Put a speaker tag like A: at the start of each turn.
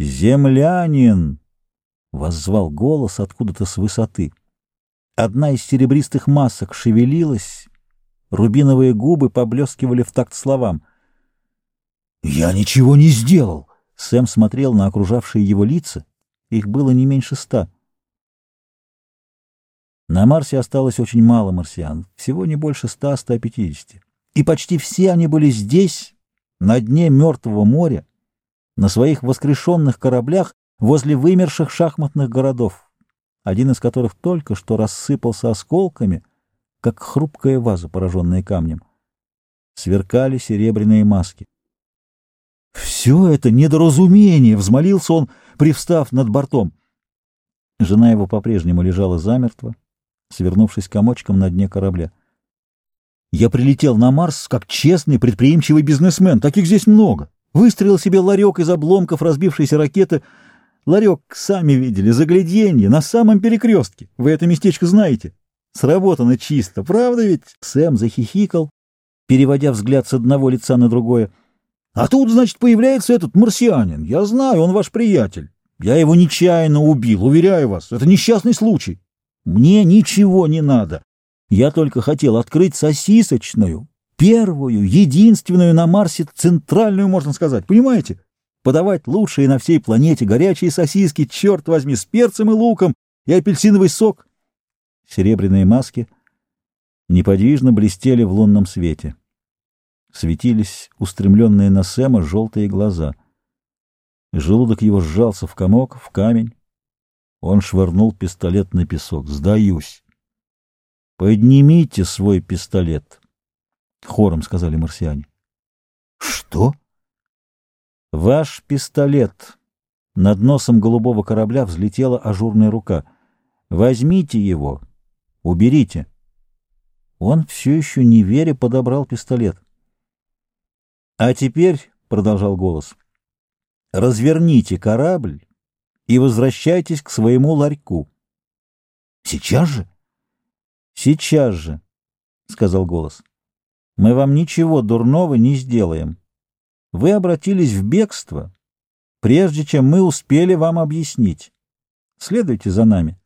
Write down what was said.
A: «Землянин!» — воззвал голос откуда-то с высоты. Одна из серебристых масок шевелилась, рубиновые губы поблескивали в такт словам. «Я ничего не сделал!» Сэм смотрел на окружавшие его лица. Их было не меньше ста. На Марсе осталось очень мало марсиан, всего не больше ста-ста пятидесяти. И почти все они были здесь, на дне Мертвого моря, на своих воскрешенных кораблях возле вымерших шахматных городов, один из которых только что рассыпался осколками, как хрупкая ваза, пораженная камнем. Сверкали серебряные маски. «Все это недоразумение!» — взмолился он, привстав над бортом. Жена его по-прежнему лежала замертво, свернувшись комочком на дне корабля. «Я прилетел на Марс как честный предприимчивый бизнесмен. Таких здесь много. Выстрелил себе ларек из обломков разбившейся ракеты. Ларек, сами видели, загляденье, на самом перекрестке. Вы это местечко знаете. Сработано чисто, правда ведь?» Сэм захихикал, переводя взгляд с одного лица на другое. «А тут, значит, появляется этот марсианин. Я знаю, он ваш приятель. Я его нечаянно убил, уверяю вас. Это несчастный случай. Мне ничего не надо. Я только хотел открыть сосисочную, первую, единственную на Марсе, центральную, можно сказать, понимаете? Подавать лучшие на всей планете горячие сосиски, черт возьми, с перцем и луком и апельсиновый сок. Серебряные маски неподвижно блестели в лунном свете. Светились устремленные на Сэма желтые глаза. Желудок его сжался в комок, в камень. Он швырнул пистолет на песок. «Сдаюсь!» «Поднимите свой пистолет!» — хором сказали марсиане. «Что?» «Ваш пистолет!» Над носом голубого корабля взлетела ажурная рука. «Возьмите его! Уберите!» Он все еще не веря подобрал пистолет. «А теперь, — продолжал голос, — разверните корабль и возвращайтесь к своему ларьку. — Сейчас же? — Сейчас же, — сказал голос. — Мы вам ничего дурного не сделаем. Вы обратились в бегство, прежде чем мы успели вам объяснить. Следуйте за нами.